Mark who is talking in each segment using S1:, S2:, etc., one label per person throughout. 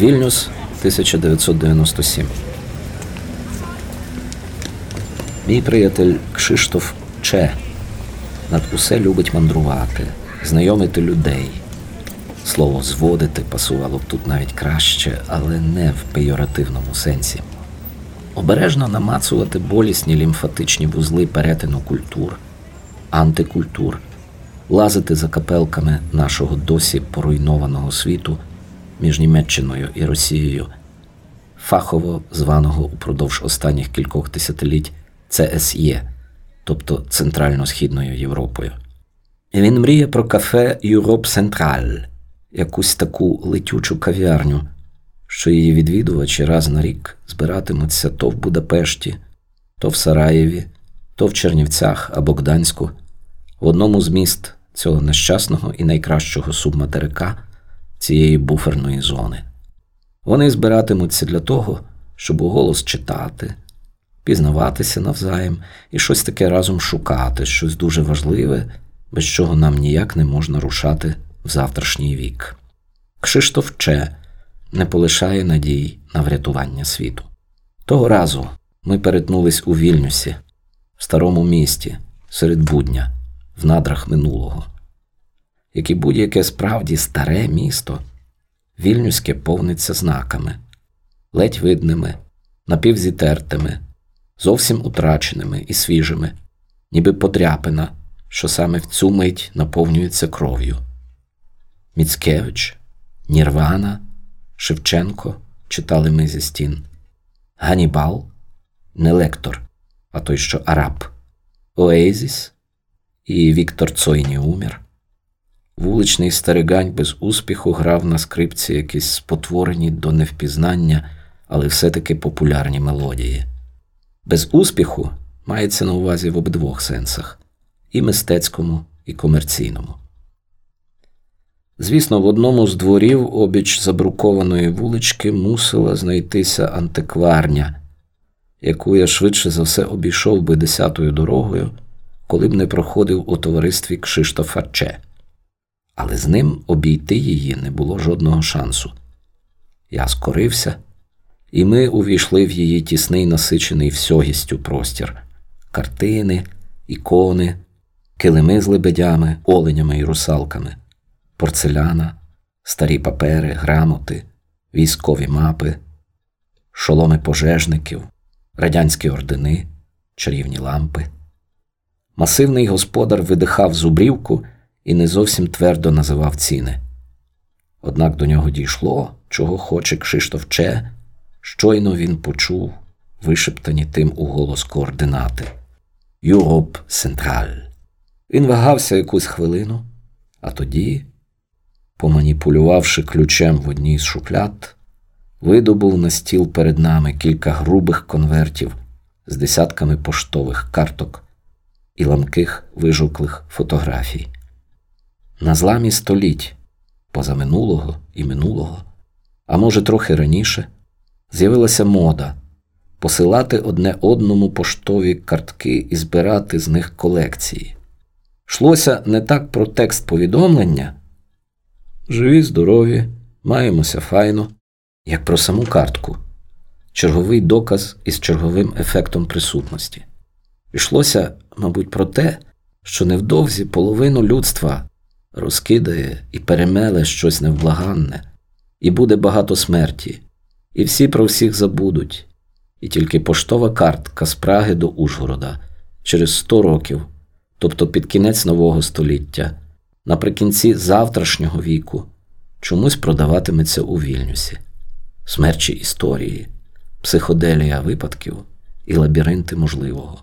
S1: Вільнюс 1997. Мій приятель Кшиштоф Че над усе любить мандрувати, знайомити людей. Слово зводити пасувало б тут навіть краще, але не в пейоративному сенсі. Обережно намацувати болісні лімфатичні вузли перетину культур, антикультур, лазити за капелками нашого досі поруйнованого світу між Німеччиною і Росією, фахово званого упродовж останніх кількох десятиліть ЦСЄ, тобто Центрально-Східною Європою. І він мріє про кафе Юроп Централь, якусь таку летючу кав'ярню, що її відвідувачі раз на рік збиратимуться то в Будапешті, то в Сараєві, то в Чернівцях або Гданську, в одному з міст цього нещасного і найкращого субматерика цієї буферної зони. Вони збиратимуться для того, щоб уголос читати, пізнаватися навзаєм і щось таке разом шукати, щось дуже важливе, без чого нам ніяк не можна рушати в завтрашній вік. Кшиштоф Че не полишає надій на врятування світу. Того разу ми перетнулись у Вільнюсі, в старому місті, серед будня, в надрах минулого. Як і будь-яке справді старе місто, Вільнюське повниться знаками, ледь видними, напівзітертими, зовсім утраченими і свіжими, ніби подряпина, що саме в цю мить наповнюється кров'ю. Міцкевич, Нірвана, Шевченко читали ми зі стін, Ганібал, не лектор, а той, що араб, Оезіс і Віктор Цойні умір. Вуличний старигань без успіху грав на скрипці якісь спотворені до невпізнання, але все-таки популярні мелодії. Без успіху мається на увазі в обидвох сенсах і мистецькому, і комерційному. Звісно, в одному з дворів обіч забрукованої вулички мусила знайтися антикварня, яку я швидше за все обійшов би десятою дорогою, коли б не проходив у товаристві Кшиштофа Че. Але з ним обійти її не було жодного шансу. Я скорився, і ми увійшли в її тісний насичений всьогістю простір картини, ікони, килими з лебедями, оленями і русалками порцеляна, старі папери, грамоти, військові мапи, шоломи пожежників, радянські ордени, чарівні лампи. Масивний господар видихав зубрівку і не зовсім твердо називав ціни. Однак до нього дійшло, чого хоче Кшиштоф Че, щойно він почув, вишептані тим у голос координати Юроп Централь. Він вагався якусь хвилину, а тоді поманіпулювавши ключем в одній з шухляд, видобув на стіл перед нами кілька грубих конвертів з десятками поштових карток і ламких вижовклих фотографій. На зламі століть, позаминулого і минулого, а може, трохи раніше, з'явилася мода посилати одне одному поштові картки і збирати з них колекції. Шлося не так про текст повідомлення, Живі, здорові, маємося файно, як про саму картку, черговий доказ із черговим ефектом присутності. Йшлося, мабуть, про те, що невдовзі половину людства розкидає і перемеле щось невблаганне, і буде багато смерті, і всі про всіх забудуть, і тільки поштова картка з Праги до Ужгорода через сто років, тобто під кінець нового століття наприкінці завтрашнього віку чомусь продаватиметься у Вільнюсі, смерчі історії, психоделія випадків і лабіринти можливого.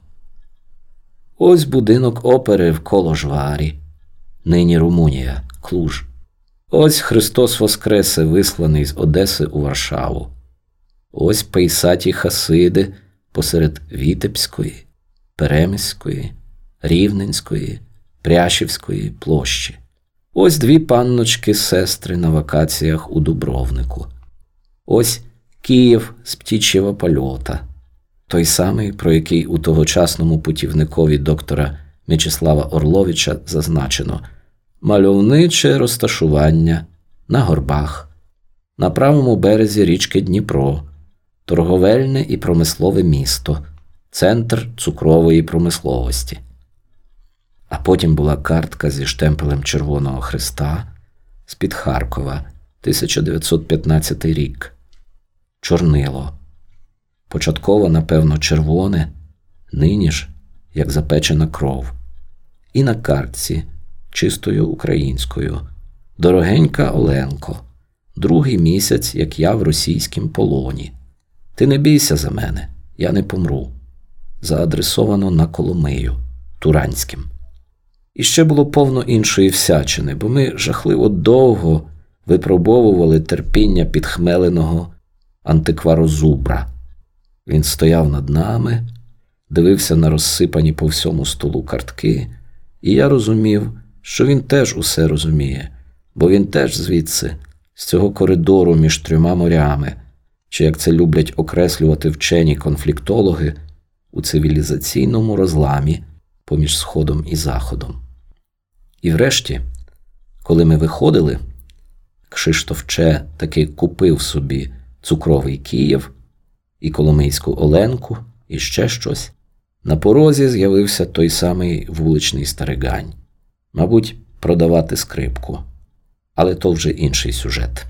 S1: Ось будинок опери в Коложварі, нині Румунія, Клуж. Ось Христос Воскресе, висланий з Одеси у Варшаву. Ось пейсаті Хасиди посеред Вітебської, Перемиської, Рівненської, Пряшівської площі. Ось дві панночки сестри на вакаціях у Дубровнику. Ось Київ з птічого польота, той самий, про який у тогочасному путівникові доктора М'ячеслава Орловича зазначено мальовниче розташування на горбах, на правому березі річки Дніпро, торговельне і промислове місто, центр цукрової промисловості. А потім була картка зі штемпелем Червоного Христа з-під Харкова, 1915 рік. Чорнило. Початково, напевно, червоне, нині ж, як запечена кров. І на картці, чистою українською, дорогенька Оленко, другий місяць, як я в російськім полоні. Ти не бійся за мене, я не помру. Заадресовано на Коломию, Туранським. І ще було повно іншої всячини, бо ми жахливо довго випробовували терпіння підхмеленого антикварозубра. Він стояв над нами, дивився на розсипані по всьому столу картки, і я розумів, що він теж усе розуміє, бо він теж звідси, з цього коридору між трьома морями, чи як це люблять окреслювати вчені конфліктологи у цивілізаційному розламі поміж Сходом і Заходом. І врешті, коли ми виходили, Кшиштоф Че таки купив собі цукровий Київ і Коломийську Оленку, і ще щось. На порозі з'явився той самий вуличний старигань, мабуть, продавати скрипку, але то вже інший сюжет.